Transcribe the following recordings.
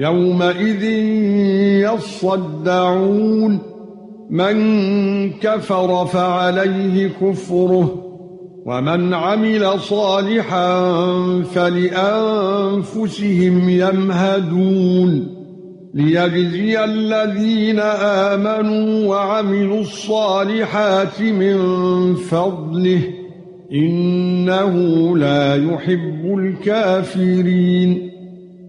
يَوْمَئِذٍ يَصَّدَّعُونَ مَن كَفَرَ فَعَلَيْهِ كُفْرُهُ وَمَنْ عَمِلَ صَالِحًا فَلِأَنفُسِهِمْ يَمْهَدُونَ لِيَجْزِيَ الَّذِينَ آمَنُوا وَعَمِلُوا الصَّالِحَاتِ مِنْ فَضْلِهِ إِنَّهُ لَا يُحِبُّ الْكَافِرِينَ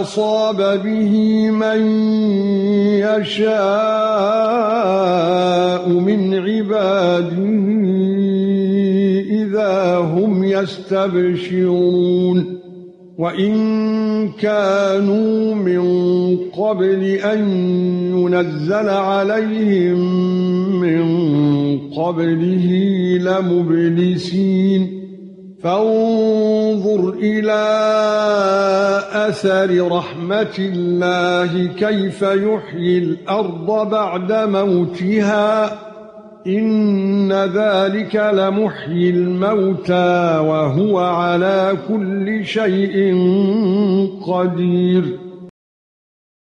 أصاب به من يشاء من عباده إذا هم يستبشرون وإن كانوا من قبل أن ينزل عليهم من قبله لمبلسين فانظر إلى أثر رحمة الله كيف يحيي الأرض بعد موتها إن ذلك لمحيي الموتى وهو على كل شيء قدير